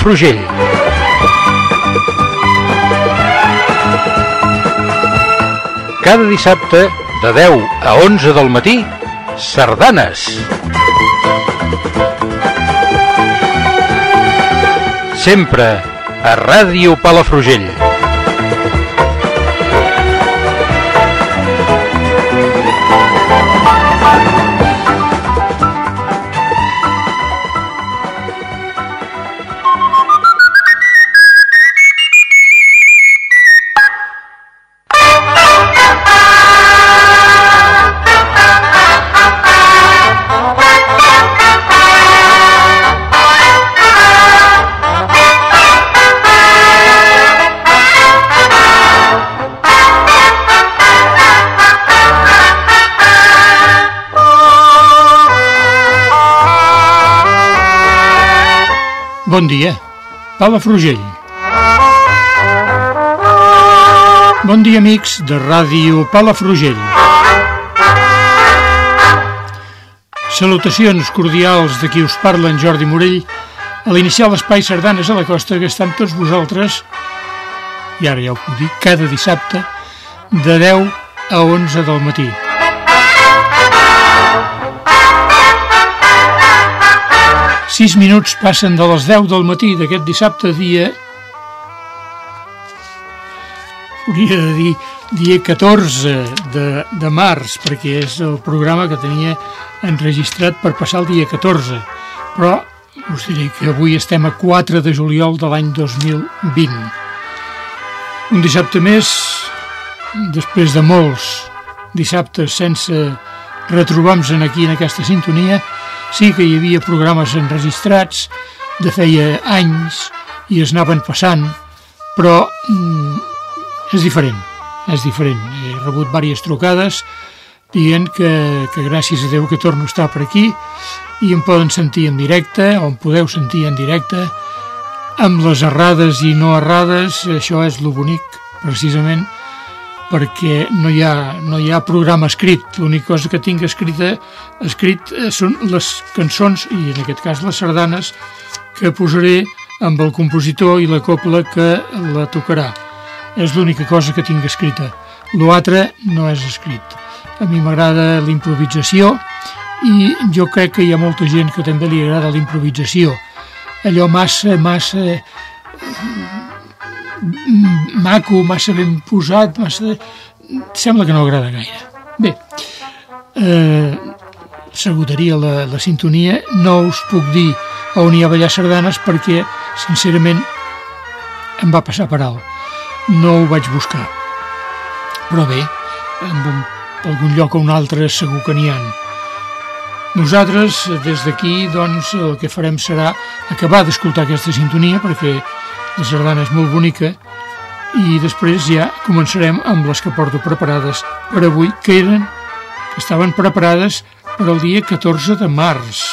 Palafrugell. Cada dissabte, de 10 a 11 del matí, Sardanes. Sempre a Ràdio Palafrugell. Bon dia, Palafrugell. Bon dia, amics de Ràdio Palafrugell. Salutacions cordials de qui us parla en Jordi Morell a l'iniciar l'espai Sardanes a la costa que està amb tots vosaltres, i ara ja ho puc dir, cada dissabte de 10 a 11 del matí. Sis minuts passen de les 10 del matí d'aquest dissabte dia... Hauria de dir dia 14 de, de març, perquè és el programa que tenia enregistrat per passar el dia 14. Però us diré que avui estem a 4 de juliol de l'any 2020. Un dissabte més, després de molts dissabtes sense retrobar-nos aquí en aquesta sintonia, Sí que hi havia programes enregistrats de feia anys i es anaven passant, però mm, és diferent, és diferent. He rebut diverses trucades dient que, que gràcies a Déu que torno a estar per aquí i em poden sentir en directe o em podeu sentir en directe amb les errades i no errades, això és lo bonic, precisament, perquè no hi ha, no hi ha programa escrit. L'única cosa que tinc escrita, escrit eh, són les cançons, i en aquest cas les sardanes, que posaré amb el compositor i la copla que la tocarà. És l'única cosa que tinc escrita. L'altre no és escrit. A mi m'agrada l'improvisació i jo crec que hi ha molta gent que també li agrada l'improvisació. Allò massa, massa maco, massa ben posat, massa... sembla que no agrada gaire. Bé, eh, s'agotaria la, la sintonia, no us puc dir on hi ha ballar sardanes perquè, sincerament, em va passar per alt. No ho vaig buscar. Però bé, en un, algun lloc o un altre segur que n'hi ha. Nosaltres, des d'aquí, doncs, el que farem serà acabar d'escoltar aquesta sintonia perquè la sardana és molt bonica i després ja començarem amb les que porto preparades per avui, que eren, estaven preparades per al dia 14 de març.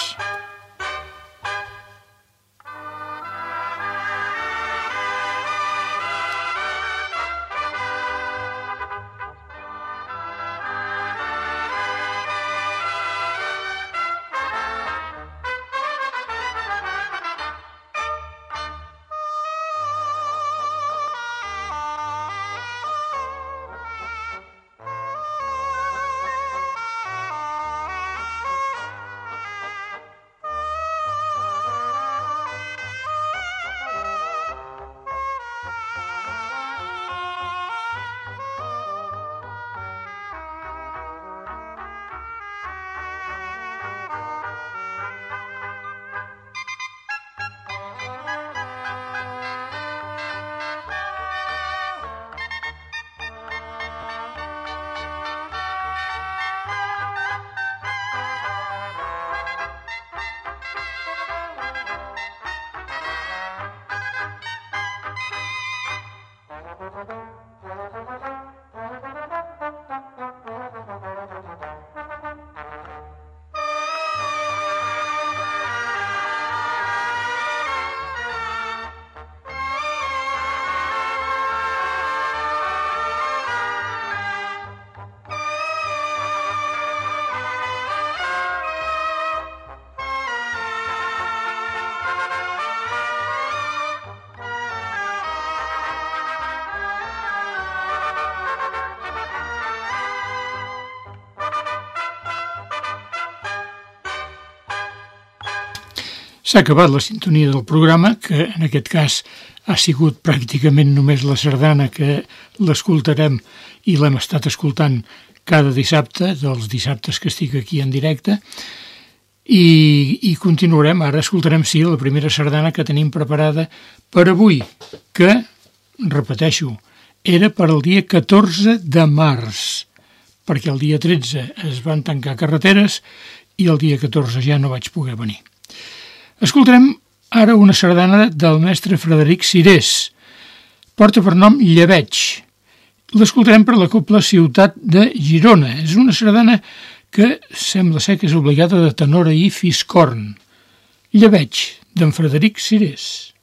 S'ha acabat la sintonia del programa, que en aquest cas ha sigut pràcticament només la sardana que l'escoltarem i l'hem estat escoltant cada dissabte, dels dissabtes que estic aquí en directe, i, i continuarem, ara escoltarem sí la primera sardana que tenim preparada per avui, que, repeteixo, era per al dia 14 de març, perquè el dia 13 es van tancar carreteres i el dia 14 ja no vaig poder venir. Escoltarem ara una sardana del mestre Frederic Cirés. Porta per nom Lleveig. L'escoltarem per la Copla Ciutat de Girona. És una sardana que sembla ser que és obligada de tenora i fiscorn. Lleveig, d'en Frederic Cirés.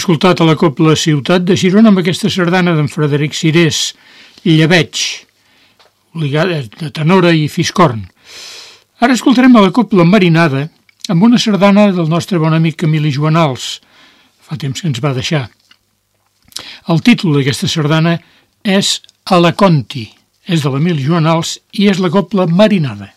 Escoltat a la Copla Ciutat de Girona amb aquesta sardana d'en Frederic Cirés, Lleveig, ligada de tenora i fiscorn. Ara escoltarem a la Copla Marinada amb una sardana del nostre bon amic Emili Joanals, fa temps que ens va deixar. El títol d'aquesta sardana és A la Conti, és de l'Emili Joanals i és la Copla Marinada.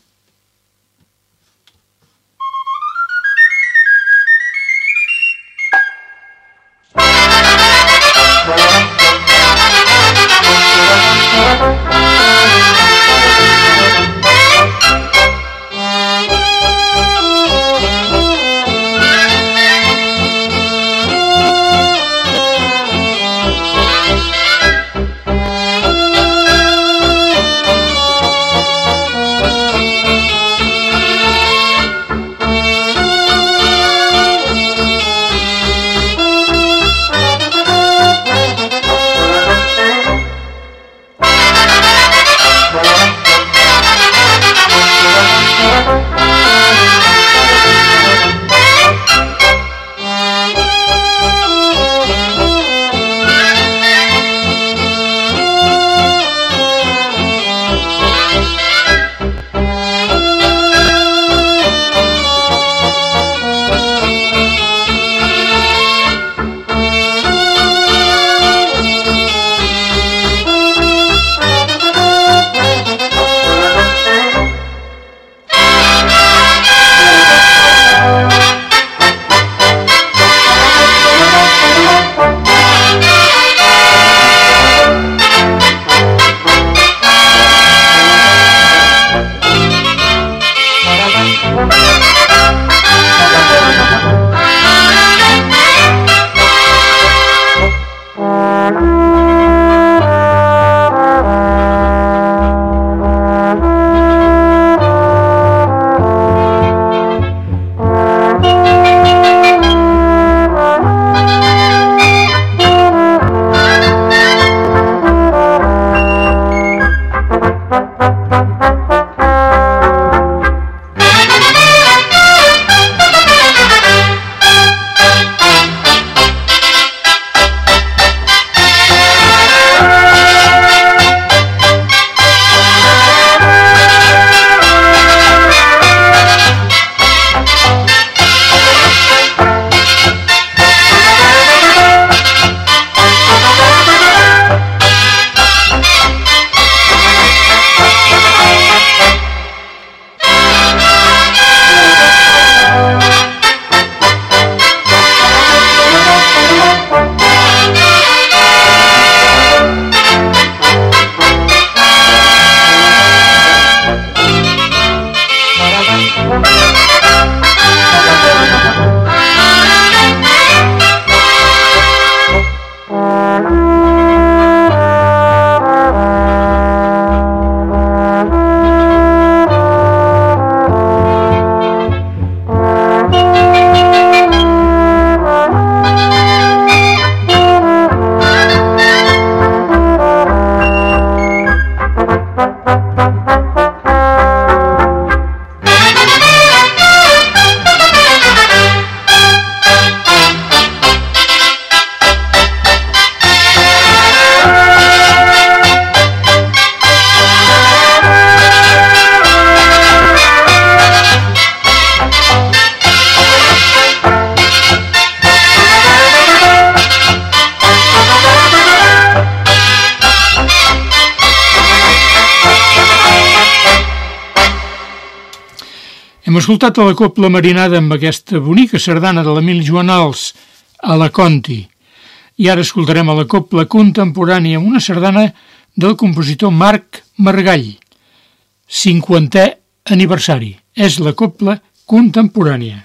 Escoltat a la Copla Marinada amb aquesta bonica sardana de l'Emil Joanals, a la Conti. I ara escoltarem a la Copla Contemporània amb una sardana del compositor Marc Margall. 50è aniversari. És la Copla Contemporània.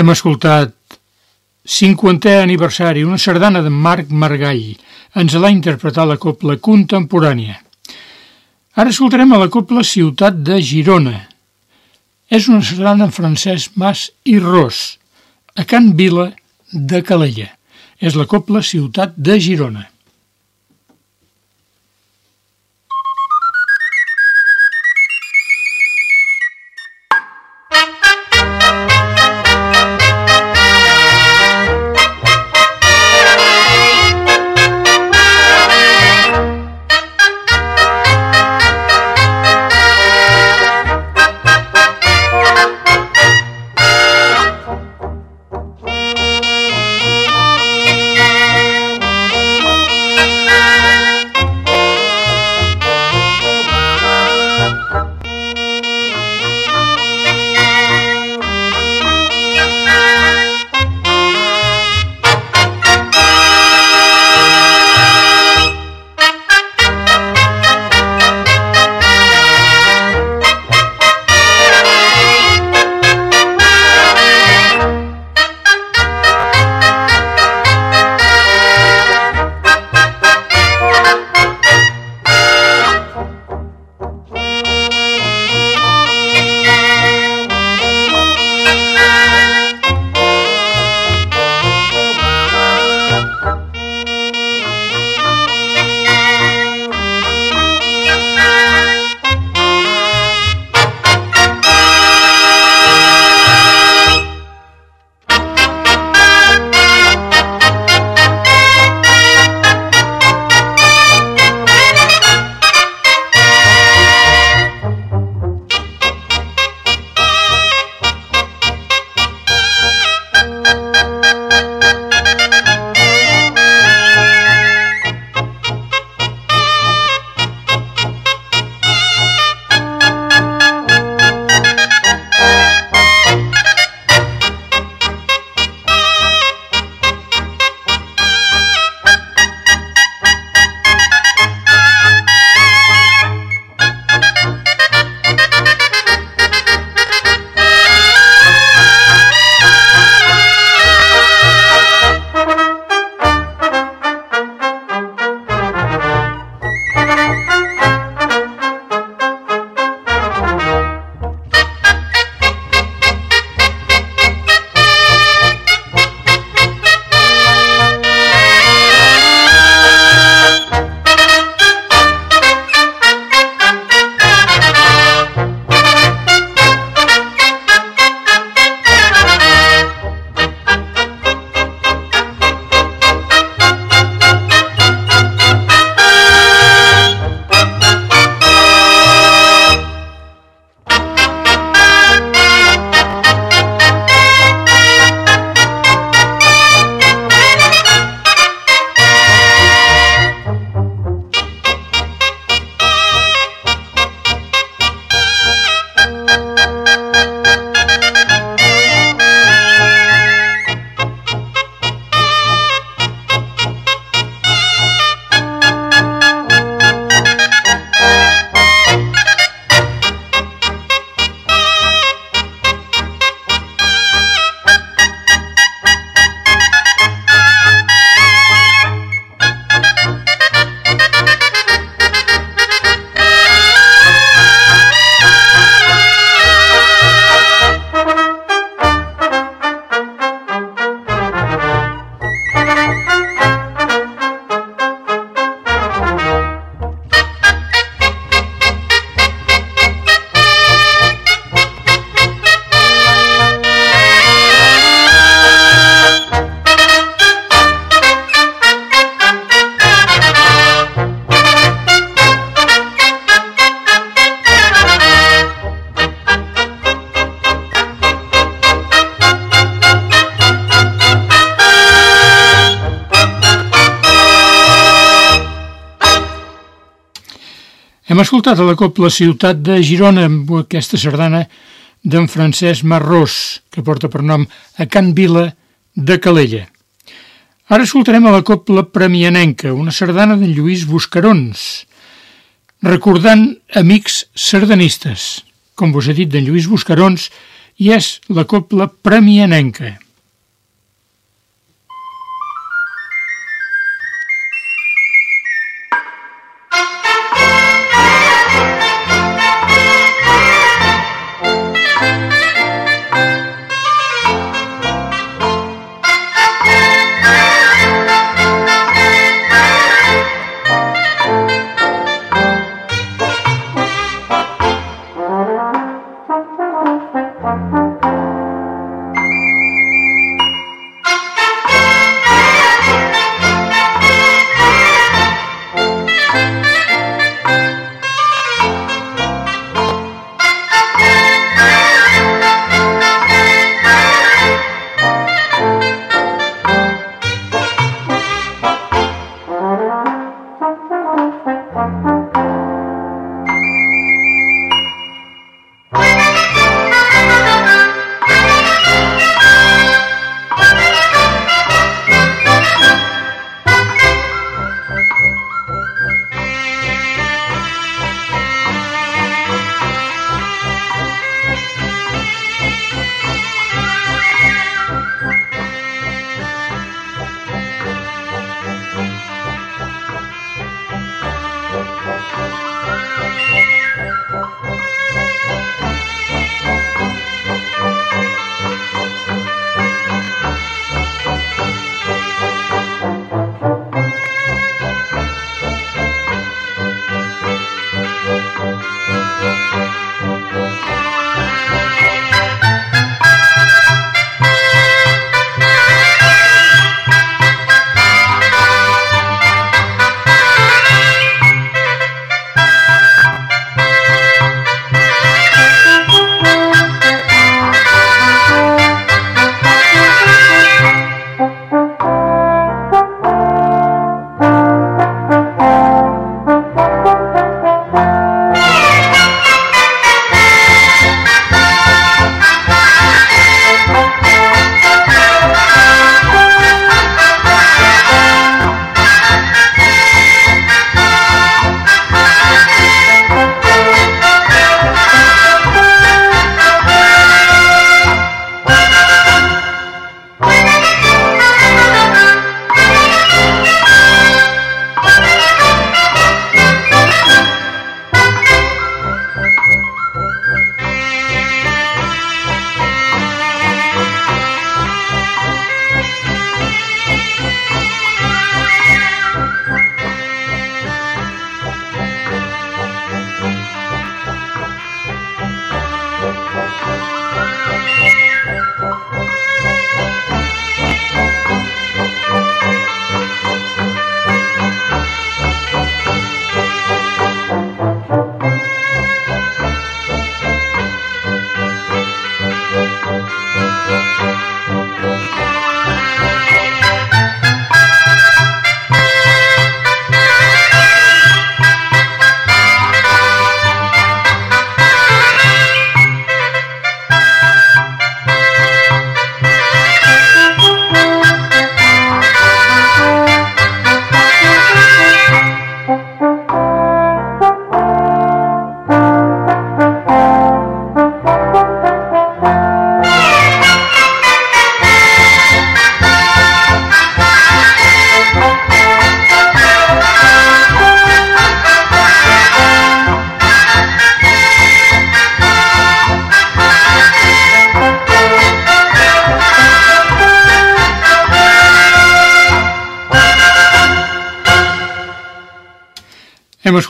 Hem escoltat 50è aniversari, una sardana de Marc Margall. Ens l'ha interpretat la copla contemporània. Ara escoltarem a la copla Ciutat de Girona. És una sardana en francès Mas i Ros, a Can Vila de Calella. És la copla Ciutat de Girona. Escoltat a la Copla Ciutat de Girona amb aquesta sardana d'en Francesc Marrós, que porta per nom a Can Vila de Calella. Ara escoltarem a la Copla Premianenca, una sardana d'en Lluís Buscarons, recordant amics sardanistes. Com vos he dit, d'en Lluís Buscarons i és la copla premianenca.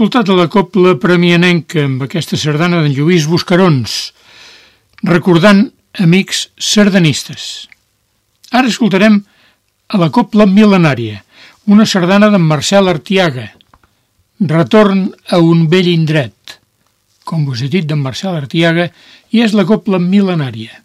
Escoltat la copla premianenca amb aquesta sardana d'en Lluís Buscarons, recordant amics sardanistes. Ara escoltarem a la copla mil·lenària, una sardana d'en Marcel Artiaga, Retorn a un vell indret, com vos he dit d'en Marcel Artiaga, i és la copla mil·lenària.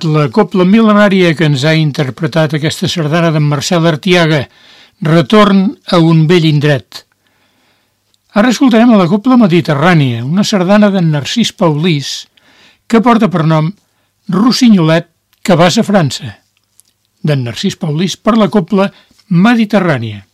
Estat la copla mil·lenària que ens ha interpretat aquesta sardana d'en Marcel Artiaga, Retorn a un vell indret. Ara escoltarem la copla mediterrània, una sardana d'en Narcís Paulís, que porta per nom Rossinyolet que vas a França, d'en Narcís Paulís per la copla mediterrània.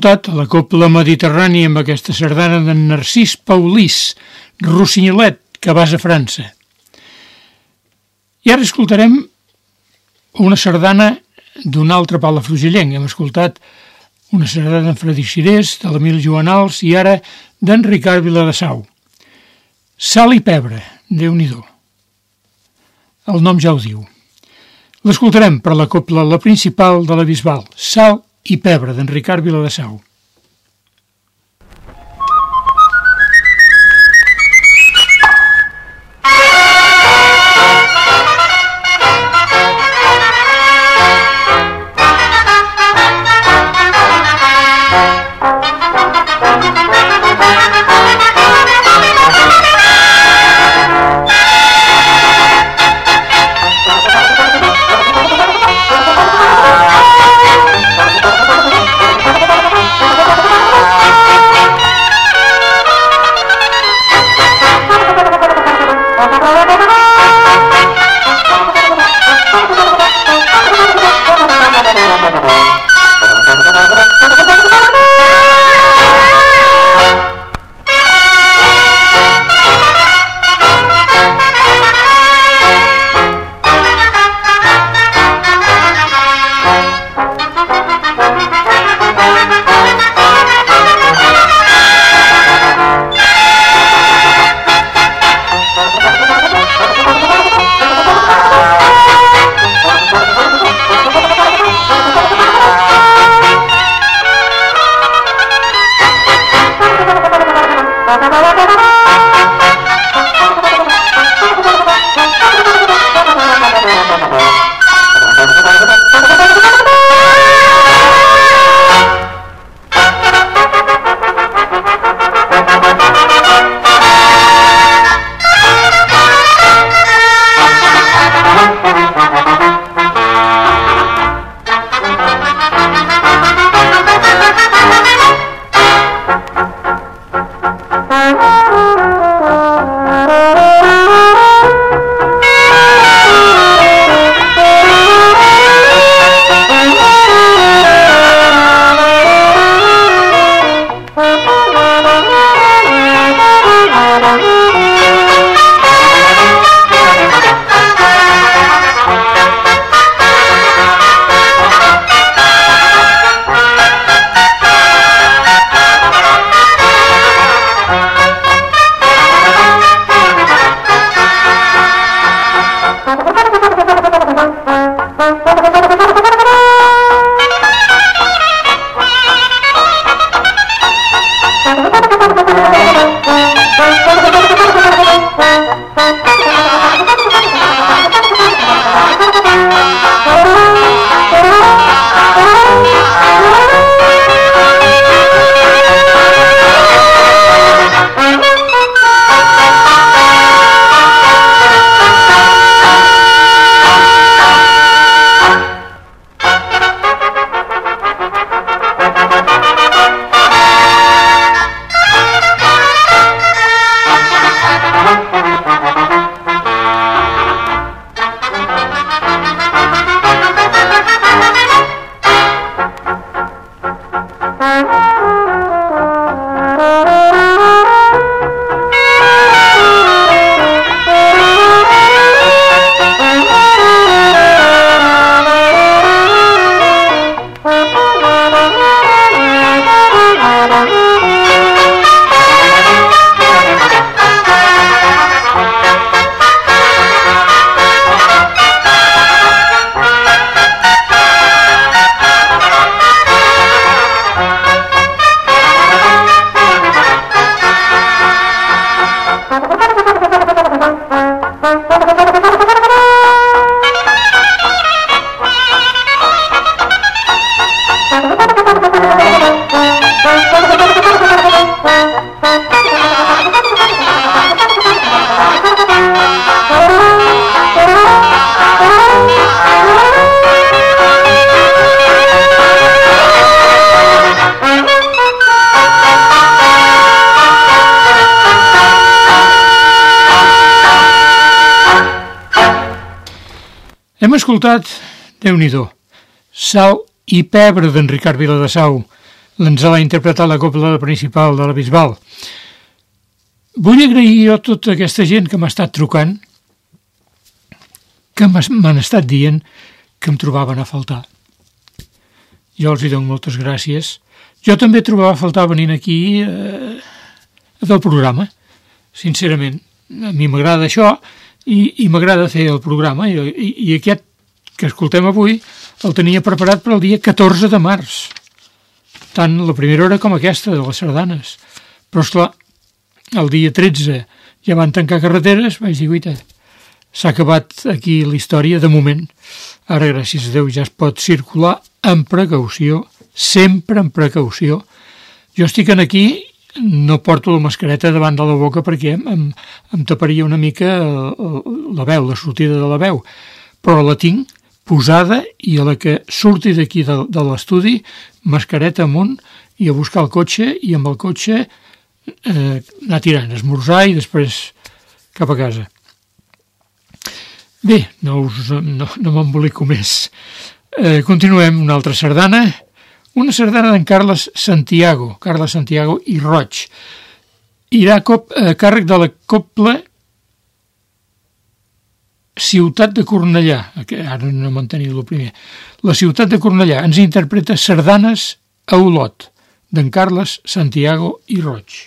Escoltat la Copla Mediterrània amb aquesta sardana d'en Narcís Paulís, Rossinyolet, que vas a França. I ara escoltarem una sardana d'un altre palafrugellenc. Hem escoltat una sardana d'en Fredí Xirés, de l'Emil Joanals i ara d'en Ricard Viladasau. Sal i pebre, déu nhi El nom ja ho diu. L'escoltarem per la copla la principal de la Bisbal, Sal i Pebre, d'en Ricard Viladasau. Escoltat, déu nhi Sal i Pebre d'en Ricard Viladasau. Ens l'ha interpretat la copla principal de la Bisbal. Vull agrair jo a tota aquesta gent que m'ha estat trucant, que m'han estat dient que em trobaven a faltar. Jo els hi dono moltes gràcies. Jo també trobava a faltar venint aquí eh, del programa, sincerament. A mi m'agrada això i, i m'agrada fer el programa i, i, i aquest que escoltem avui el tenia preparat per al dia 14 de març. Tant la primera hora com aquesta de les sardanes. Però esclar, el dia 13 ja van tancar carreteres vaig dir, guaita, s'ha acabat aquí la història de moment. Ara gràcies a Déu ja es pot circular amb precaució sempre amb precaució. Jo estic aquí no porto la mascareta davant de la boca perquè em, em taparia una mica la veu, la sortida de la veu, però la tinc posada i a la que surti d'aquí de, de l'estudi, mascareta amunt i a buscar el cotxe i amb el cotxe eh, anar tirant, esmorzar i després cap a casa. Bé, no, us, no, no m'embolico més. Eh, continuem una altra sardana, una sardana d'en Carles Santiago, Carles Santiago i Roig. Irà a, cop, a càrrec de la Copla Ciutat de Cornellà, que ara no mantenir el primer. La Ciutat de Cornellà ens interpreta sardanes a Olot, d'en Carles Santiago i Roig.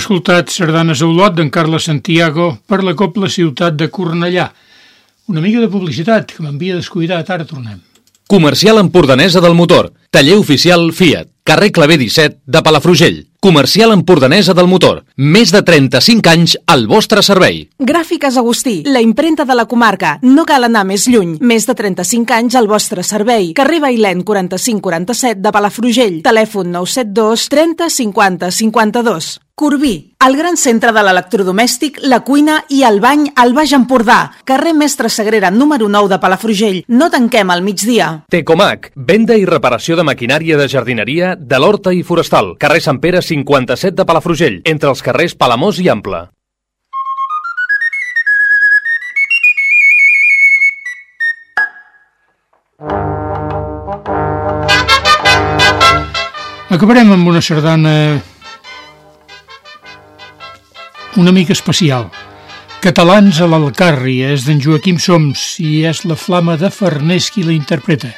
Escoltat Sardanes a Olot d'en Carles Santiago per la Copla Ciutat de Cornellà. Una mica de publicitat que m'havia descuidat, ara tornem. Comercial Empordanesa del Motor. Taller oficial Fiat. Carrer Clavé 17 de Palafrugell. Comercial Empordanesa del Motor. Més de 35 anys al vostre servei. Gràfiques Agustí, la imprenta de la comarca. No cal anar més lluny. Més de 35 anys al vostre servei. Carrer Bailèn 4547 de Palafrugell. Telèfon 972 30 50 52. Corbí, el gran centre de l'electrodomèstic, la cuina i el bany al Baix Empordà. Carrer Mestre Sagrera, número 9 de Palafrugell. No tanquem al migdia. Tecomac, venda i reparació de maquinària de jardineria de l'Horta i Forestal. Carrer Sant Pere 57 de Palafrugell, entre els carrers Palamós i Ample. Acabarem amb una sardana una mica especial. Catalans a l'Alcàrria és d'en Joaquim Soms i és la flama de Farners qui la interpreta.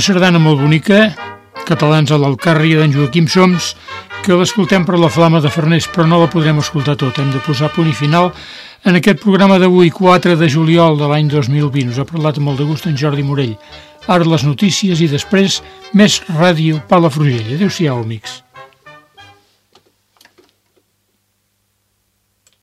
Sardana molt bonica, catalans a l'Alcarri d'en Joaquim Soms, que l'escoltem per la flama de Farners, però no la podrem escoltar tot. Hem de posar punt i final en aquest programa d'avui, 4 de juliol de l'any 2020. Us ha parlat amb molt de gust en Jordi Morell. Ara les notícies i després més ràdio Palafrugell. Adéu-siau, amics.